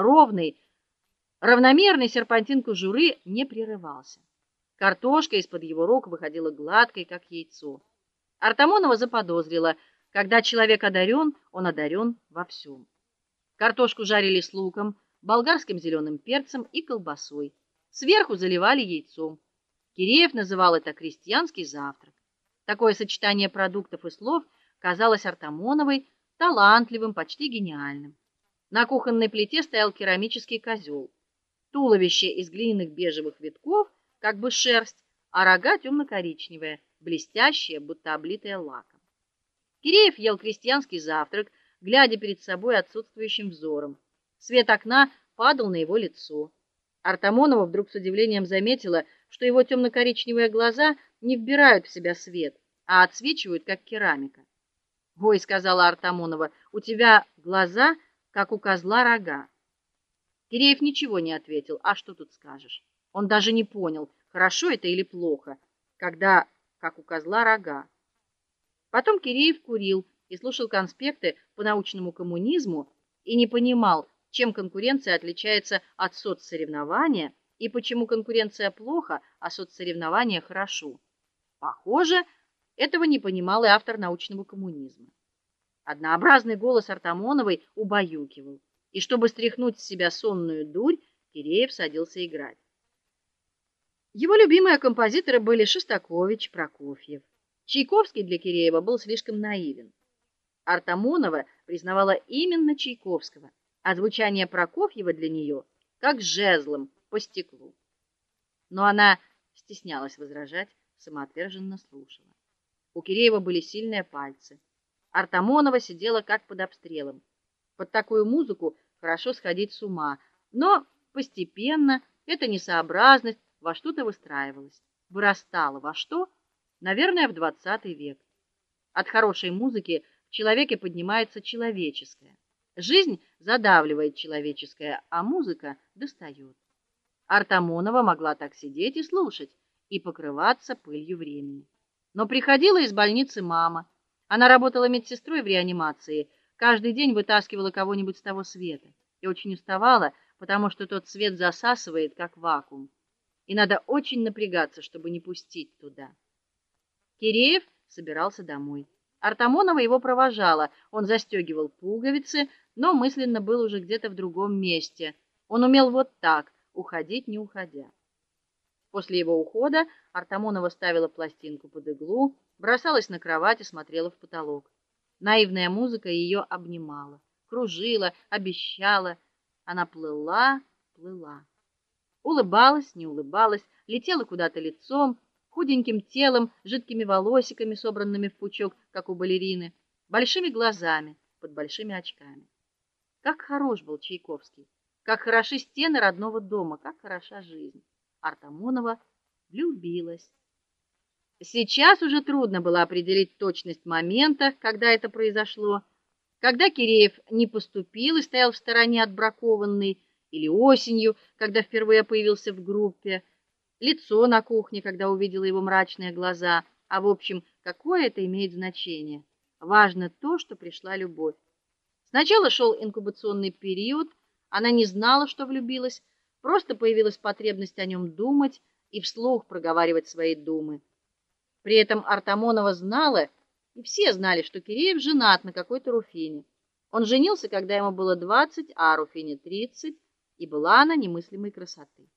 Ровный, равномерный серпантин кожуры не прерывался. Картошка из-под его рук выходила гладкой, как яйцо. Артамонова заподозрила, когда человек одарен, он одарен во всем. Картошку жарили с луком, болгарским зеленым перцем и колбасой. Сверху заливали яйцом. Киреев называл это крестьянский завтрак. Такое сочетание продуктов и слов казалось Артамоновой талантливым, почти гениальным. На кухонной плите стоял керамический козел. Туловище из глиняных бежевых витков, как бы шерсть, а рога темно коричневые блестящие, будто облитые лаком. Киреев ел крестьянский завтрак, глядя перед собой отсутствующим взором. Свет окна падал на его лицо. Артамонова вдруг с удивлением заметила, что его темно коричневые глаза не вбирают в себя свет, а отсвечивают как керамика. "Ой", сказала Артамонова. "У тебя глаза, как у козла рога". Киреев ничего не ответил. А что тут скажешь? Он даже не понял, хорошо это или плохо, когда как у козла рога. Потом Киреев курил и слушал конспекты по научному коммунизму и не понимал, чем конкуренция отличается от соцсоревнования и почему конкуренция плохо, а соцсоревнования хорошо. Похоже, этого не понимал и автор научного коммунизма. Однообразный голос Артамоновой убаюкивал, и чтобы стряхнуть с себя сонную дурь, Киреев садился играть. Его любимые композиторы были Шостакович, Прокофьев. Чайковский для Киреева был слишком наивен. Артамонова признавала именно Чайковского, а звучание Прокофьева для нее как жезлом по стеклу. Но она стеснялась возражать, самоотверженно слушала. У Киреева были сильные пальцы. Артамонова сидела как под обстрелом. Под такую музыку хорошо сходить с ума, но постепенно эта несообразность во что-то выстраивалась, вырастала во что? Наверное, в двадцатый век. От хорошей музыки в человеке поднимается человеческое. Жизнь задавливает человеческое, а музыка достает. Артамонова могла так сидеть и слушать и покрываться пылью времени. Но приходила из больницы мама. Она работала медсестрой в реанимации, каждый день вытаскивала кого-нибудь с того света и очень уставала, потому что тот свет засасывает как вакуум и надо очень напрягаться, чтобы не пустить туда. Киреев собирался домой. Артамонова его провожала. Он застегивал пуговицы, но мысленно был уже где-то в другом месте. Он умел вот так, уходить не уходя. После его ухода Артамонова ставила пластинку под иглу, бросалась на кровать и смотрела в потолок. Наивная музыка ее обнимала, кружила, обещала. Она плыла, плыла. Улыбалась, не улыбалась, летела куда-то лицом, худеньким телом, жидкими волосиками, собранными в пучок, как у балерины, большими глазами под большими очками. Как хорош был Чайковский, как хороши стены родного дома, как хороша жизнь. Артамонова влюбилась. Сейчас уже трудно было определить точность момента, когда это произошло. Когда Киреев не поступил и стоял в стороне от бракованной или осенью, когда впервые появился в группе, лицо на кухне, когда увидела его мрачные глаза, а в общем, какое это имеет значение? Важно то, что пришла любовь. Сначала шел инкубационный период, она не знала, что влюбилась, просто появилась потребность о нем думать и вслух проговаривать свои думы. При этом Артамонова знала, и все знали, что Киреев женат на какой-то Руфине. Он женился, когда ему было двадцать, а Руфине тридцать и была она немыслимой красоты.